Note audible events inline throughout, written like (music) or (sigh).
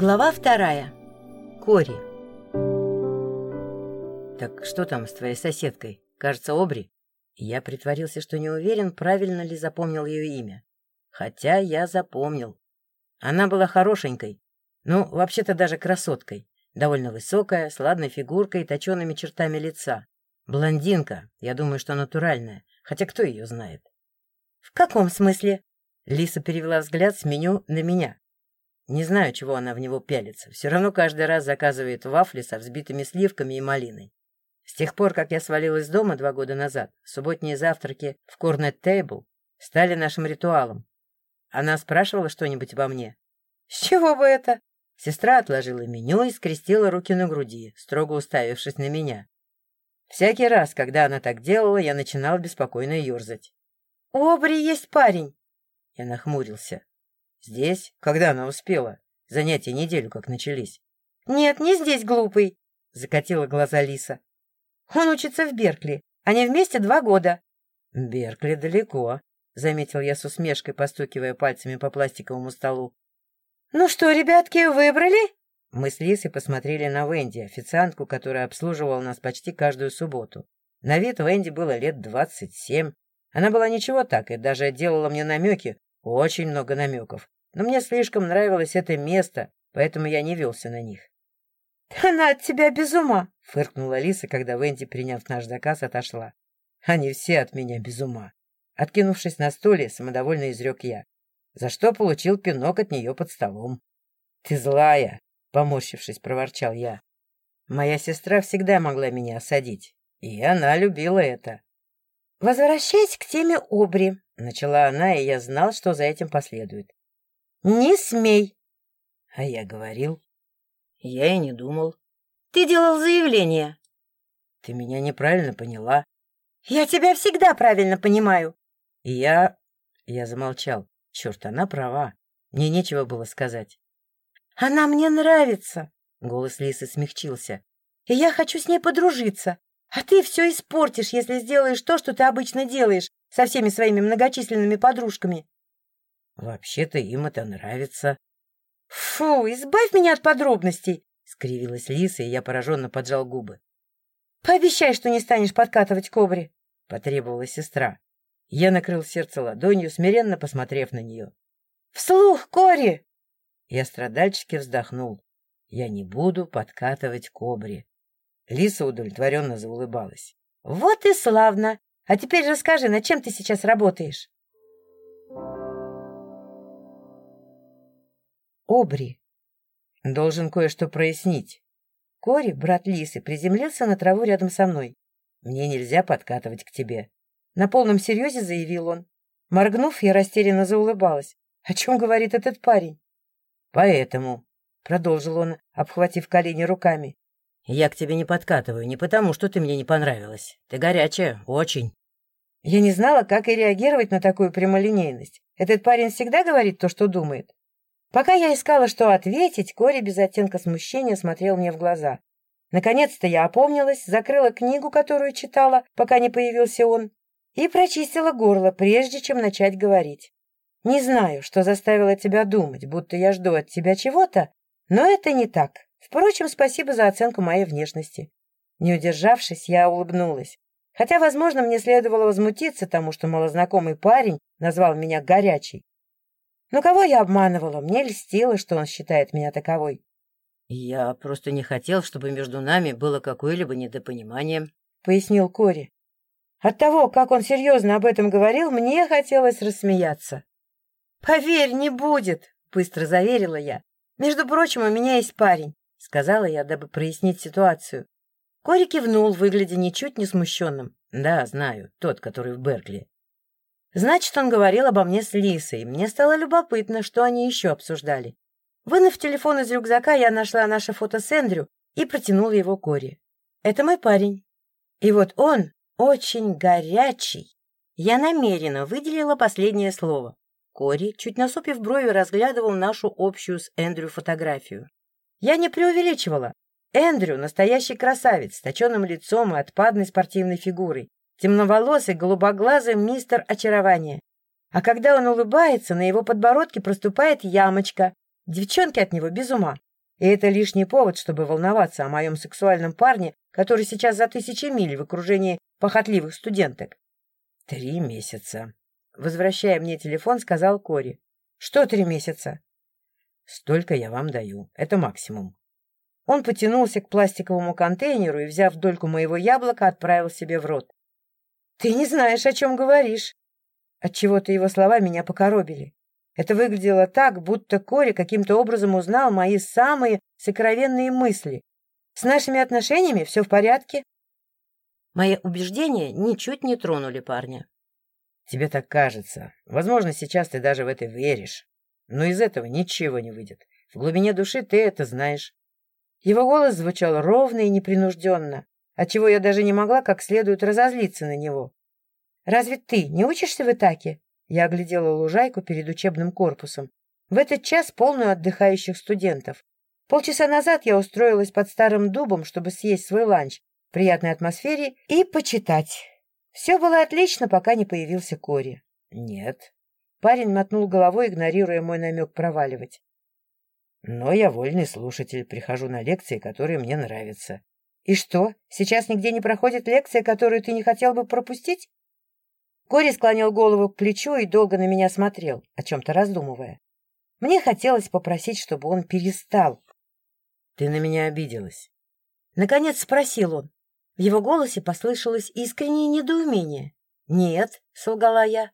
Глава вторая. Кори. «Так что там с твоей соседкой? Кажется, Обри?» Я притворился, что не уверен, правильно ли запомнил ее имя. Хотя я запомнил. Она была хорошенькой. Ну, вообще-то даже красоткой. Довольно высокая, с ладной фигуркой и точеными чертами лица. Блондинка, я думаю, что натуральная. Хотя кто ее знает? — В каком смысле? Лиса перевела взгляд с меню на меня. Не знаю, чего она в него пялится. Все равно каждый раз заказывает вафли со взбитыми сливками и малиной. С тех пор, как я свалил из дома два года назад, субботние завтраки в Корнет Тейбл стали нашим ритуалом. Она спрашивала что-нибудь обо мне. «С чего бы это?» Сестра отложила меню и скрестила руки на груди, строго уставившись на меня. Всякий раз, когда она так делала, я начинал беспокойно ерзать. «У Обри есть парень!» Я нахмурился. «Здесь? Когда она успела? Занятия неделю как начались». «Нет, не здесь, глупый!» — закатила глаза Лиса. «Он учится в Беркли. Они вместе два года». «Беркли далеко», — заметил я с усмешкой, постукивая пальцами по пластиковому столу. «Ну что, ребятки, выбрали?» Мы с Лисой посмотрели на Венди, официантку, которая обслуживала нас почти каждую субботу. На вид Венди было лет двадцать семь. Она была ничего так и даже делала мне намеки, очень много намеков. Но мне слишком нравилось это место, поэтому я не велся на них. (laughs) — Она от тебя без ума! — фыркнула Лиса, когда Венди, приняв наш заказ, отошла. — Они все от меня без ума. Откинувшись на стуле, самодовольно изрек я, за что получил пинок от нее под столом. — Ты злая! — поморщившись, проворчал я. Моя сестра всегда могла меня осадить, и она любила это. — Возвращаясь к теме Обри, — начала она, и я знал, что за этим последует. — Не смей! — А я говорил. Я и не думал. — Ты делал заявление. — Ты меня неправильно поняла. — Я тебя всегда правильно понимаю. — Я... Я замолчал. Черт, она права. Мне нечего было сказать. «Она мне нравится!» — голос Лисы смягчился. «И я хочу с ней подружиться. А ты все испортишь, если сделаешь то, что ты обычно делаешь со всеми своими многочисленными подружками». «Вообще-то им это нравится». «Фу, избавь меня от подробностей!» — скривилась Лиса, и я пораженно поджал губы. «Пообещай, что не станешь подкатывать кобре!» — потребовала сестра. Я накрыл сердце ладонью, смиренно посмотрев на нее. «Вслух, Кори!» Я страдальчески вздохнул. Я не буду подкатывать кобре. Лиса удовлетворенно заулыбалась. — Вот и славно! А теперь расскажи, над чем ты сейчас работаешь? Обри. Должен кое-что прояснить. Кори, брат Лисы, приземлился на траву рядом со мной. Мне нельзя подкатывать к тебе. На полном серьезе заявил он. Моргнув, я растерянно заулыбалась. О чем говорит этот парень? Поэтому, — продолжил он, обхватив колени руками, — я к тебе не подкатываю не потому, что ты мне не понравилась. Ты горячая, очень. Я не знала, как и реагировать на такую прямолинейность. Этот парень всегда говорит то, что думает. Пока я искала, что ответить, Кори без оттенка смущения смотрел мне в глаза. Наконец-то я опомнилась, закрыла книгу, которую читала, пока не появился он, и прочистила горло, прежде чем начать говорить. Не знаю, что заставило тебя думать, будто я жду от тебя чего-то, но это не так. Впрочем, спасибо за оценку моей внешности. Не удержавшись, я улыбнулась. Хотя, возможно, мне следовало возмутиться тому, что малознакомый парень назвал меня горячей. Но кого я обманывала? Мне льстило, что он считает меня таковой. «Я просто не хотел, чтобы между нами было какое-либо недопонимание», — пояснил Кори. От того, как он серьезно об этом говорил, мне хотелось рассмеяться. «Поверь, не будет», — быстро заверила я. «Между прочим, у меня есть парень», — сказала я, дабы прояснить ситуацию. Кори кивнул, выглядя ничуть не смущенным. «Да, знаю, тот, который в Беркли». Значит, он говорил обо мне с Лисой. Мне стало любопытно, что они еще обсуждали. Вынув телефон из рюкзака, я нашла наше фото с Эндрю и протянула его Кори. «Это мой парень. И вот он очень горячий». Я намеренно выделила последнее слово. Кори, чуть насупив брови, разглядывал нашу общую с Эндрю фотографию. Я не преувеличивала. Эндрю — настоящий красавец с точенным лицом и отпадной спортивной фигурой, темноволосый, голубоглазый мистер очарования. А когда он улыбается, на его подбородке проступает ямочка. Девчонки от него без ума. И это лишний повод, чтобы волноваться о моем сексуальном парне, который сейчас за тысячи миль в окружении похотливых студенток. Три месяца. Возвращая мне телефон, сказал Кори. Что три месяца? Столько я вам даю. Это максимум. Он потянулся к пластиковому контейнеру и, взяв дольку моего яблока, отправил себе в рот. «Ты не знаешь, о чем говоришь!» Отчего-то его слова меня покоробили. Это выглядело так, будто Кори каким-то образом узнал мои самые сокровенные мысли. С нашими отношениями все в порядке. Мои убеждения ничуть не тронули парня. Тебе так кажется. Возможно, сейчас ты даже в это веришь. Но из этого ничего не выйдет. В глубине души ты это знаешь. Его голос звучал ровно и непринужденно, отчего я даже не могла как следует разозлиться на него. «Разве ты не учишься в Итаке?» Я оглядела лужайку перед учебным корпусом. В этот час полную отдыхающих студентов. Полчаса назад я устроилась под старым дубом, чтобы съесть свой ланч в приятной атмосфере и почитать. Все было отлично, пока не появился Кори. «Нет». Парень мотнул головой, игнорируя мой намек проваливать. Но я вольный слушатель, прихожу на лекции, которые мне нравятся. И что, сейчас нигде не проходит лекция, которую ты не хотел бы пропустить? Кори склонил голову к плечу и долго на меня смотрел, о чем-то раздумывая. Мне хотелось попросить, чтобы он перестал. Ты на меня обиделась. Наконец спросил он. В его голосе послышалось искреннее недоумение. «Нет», — солгала я.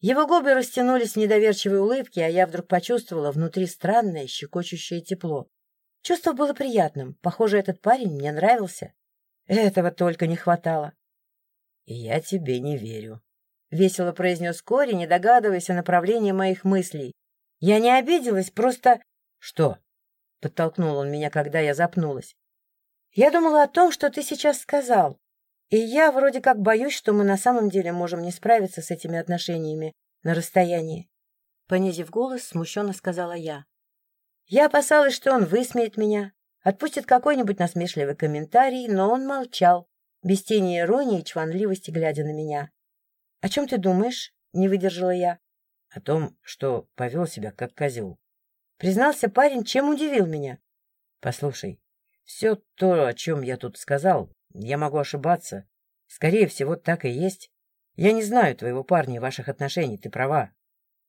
Его губы растянулись в недоверчивой улыбке, а я вдруг почувствовала внутри странное щекочущее тепло. Чувство было приятным. Похоже, этот парень мне нравился. Этого только не хватало. — я тебе не верю, — весело произнес Кори, не догадываясь о направлении моих мыслей. Я не обиделась, просто... — Что? — подтолкнул он меня, когда я запнулась. — Я думала о том, что ты сейчас сказал. И я вроде как боюсь, что мы на самом деле можем не справиться с этими отношениями на расстоянии. Понизив голос, смущенно сказала я. Я опасалась, что он высмеет меня, отпустит какой-нибудь насмешливый комментарий, но он молчал, без тени иронии и чванливости, глядя на меня. — О чем ты думаешь? — не выдержала я. — О том, что повел себя как козел. Признался парень, чем удивил меня. — Послушай, все то, о чем я тут сказал, я могу ошибаться. Скорее всего, так и есть. Я не знаю твоего парня и ваших отношений, ты права.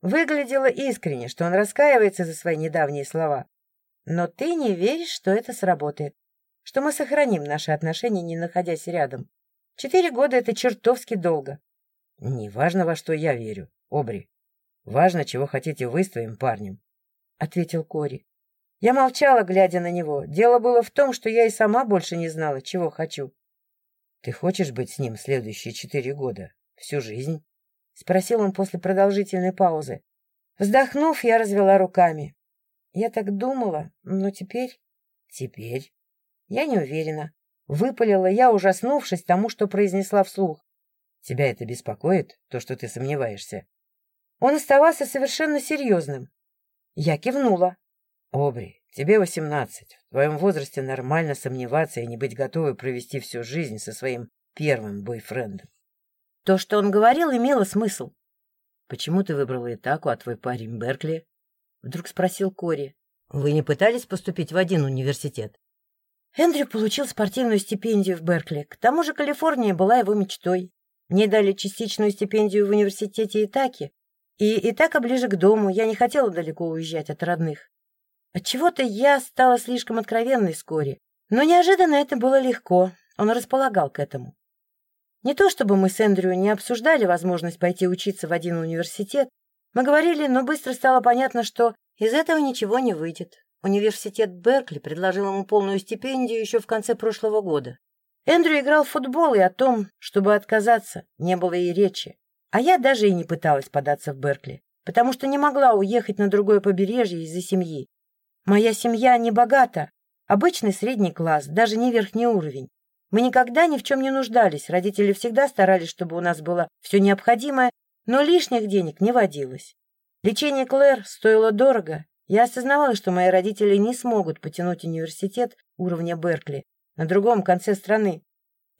Выглядело искренне, что он раскаивается за свои недавние слова. Но ты не веришь, что это сработает, что мы сохраним наши отношения, не находясь рядом. Четыре года — это чертовски долго. Не важно, во что я верю, Обри. Важно, чего хотите вы с твоим парнем, — ответил Кори. Я молчала, глядя на него. Дело было в том, что я и сама больше не знала, чего хочу. — Ты хочешь быть с ним следующие четыре года? Всю жизнь? — спросил он после продолжительной паузы. Вздохнув, я развела руками. Я так думала, но теперь... Теперь? Я не уверена. Выпалила я, ужаснувшись тому, что произнесла вслух. Тебя это беспокоит, то, что ты сомневаешься? Он оставался совершенно серьезным. Я кивнула. Обри, тебе восемнадцать. В твоем возрасте нормально сомневаться и не быть готовой провести всю жизнь со своим первым бойфрендом. То, что он говорил, имело смысл. — Почему ты выбрала Итаку, а твой парень Беркли? — вдруг спросил Кори. — Вы не пытались поступить в один университет? Эндрю получил спортивную стипендию в Беркли. К тому же Калифорния была его мечтой. Мне дали частичную стипендию в университете Итаки. И Итака ближе к дому, я не хотела далеко уезжать от родных. Отчего-то я стала слишком откровенной вскоре. Но неожиданно это было легко. Он располагал к этому. Не то чтобы мы с Эндрю не обсуждали возможность пойти учиться в один университет. Мы говорили, но быстро стало понятно, что из этого ничего не выйдет. Университет Беркли предложил ему полную стипендию еще в конце прошлого года. Эндрю играл в футбол, и о том, чтобы отказаться, не было и речи. А я даже и не пыталась податься в Беркли, потому что не могла уехать на другое побережье из-за семьи. Моя семья не богата, обычный средний класс, даже не верхний уровень. Мы никогда ни в чем не нуждались, родители всегда старались, чтобы у нас было все необходимое, но лишних денег не водилось. Лечение Клэр стоило дорого. Я осознавала, что мои родители не смогут потянуть университет уровня Беркли на другом конце страны.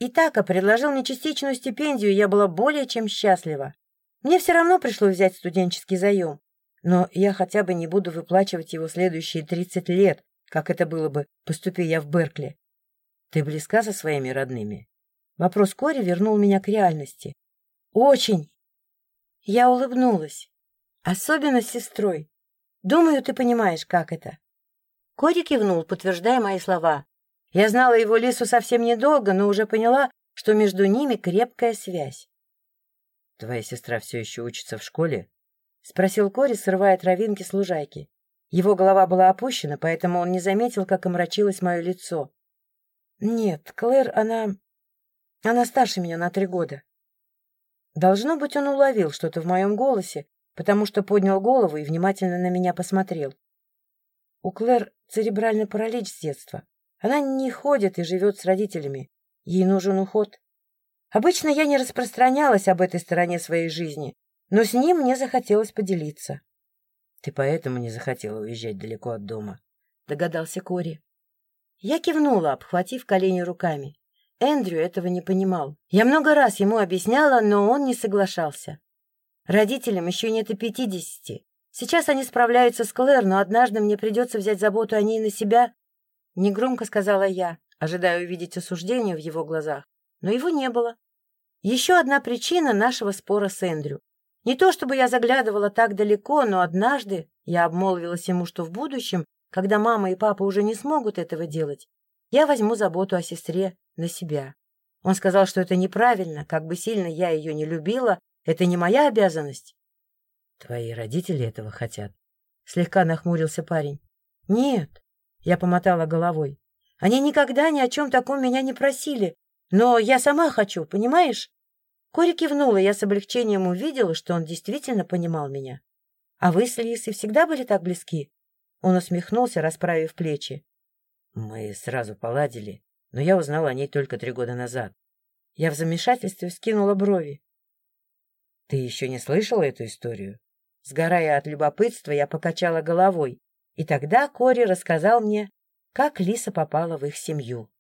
Итака предложил мне частичную стипендию, и я была более чем счастлива. Мне все равно пришлось взять студенческий заем. Но я хотя бы не буду выплачивать его следующие 30 лет, как это было бы, поступи я в Беркли. Ты близка со своими родными? Вопрос Кори вернул меня к реальности. Очень. Я улыбнулась. Особенно с сестрой. Думаю, ты понимаешь, как это. Кори кивнул, подтверждая мои слова. Я знала его Лису совсем недолго, но уже поняла, что между ними крепкая связь. — Твоя сестра все еще учится в школе? — спросил Кори, срывая травинки с лужайки. Его голова была опущена, поэтому он не заметил, как омрачилось мое лицо. — Нет, Клэр, она... Она старше меня на три года. Должно быть, он уловил что-то в моем голосе, потому что поднял голову и внимательно на меня посмотрел. У Клэр церебральный паралич с детства. Она не ходит и живет с родителями. Ей нужен уход. Обычно я не распространялась об этой стороне своей жизни, но с ним мне захотелось поделиться. — Ты поэтому не захотела уезжать далеко от дома? — догадался Кори. Я кивнула, обхватив колени руками. Эндрю этого не понимал. Я много раз ему объясняла, но он не соглашался. Родителям еще нет и пятидесяти. Сейчас они справляются с Клэр, но однажды мне придется взять заботу о ней на себя. Негромко сказала я, ожидая увидеть осуждение в его глазах. Но его не было. Еще одна причина нашего спора с Эндрю. Не то чтобы я заглядывала так далеко, но однажды я обмолвилась ему, что в будущем, когда мама и папа уже не смогут этого делать, я возьму заботу о сестре на себя. Он сказал, что это неправильно, как бы сильно я ее не любила, это не моя обязанность. — Твои родители этого хотят? — слегка нахмурился парень. — Нет, — я помотала головой. — Они никогда ни о чем таком меня не просили, но я сама хочу, понимаешь? Кори кивнула, я с облегчением увидела, что он действительно понимал меня. — А вы с Лисой всегда были так близки? Он усмехнулся, расправив плечи. — Мы сразу поладили, но я узнал о ней только три года назад. Я в замешательстве вскинула брови. — Ты еще не слышала эту историю? Сгорая от любопытства, я покачала головой, и тогда Кори рассказал мне, как Лиса попала в их семью.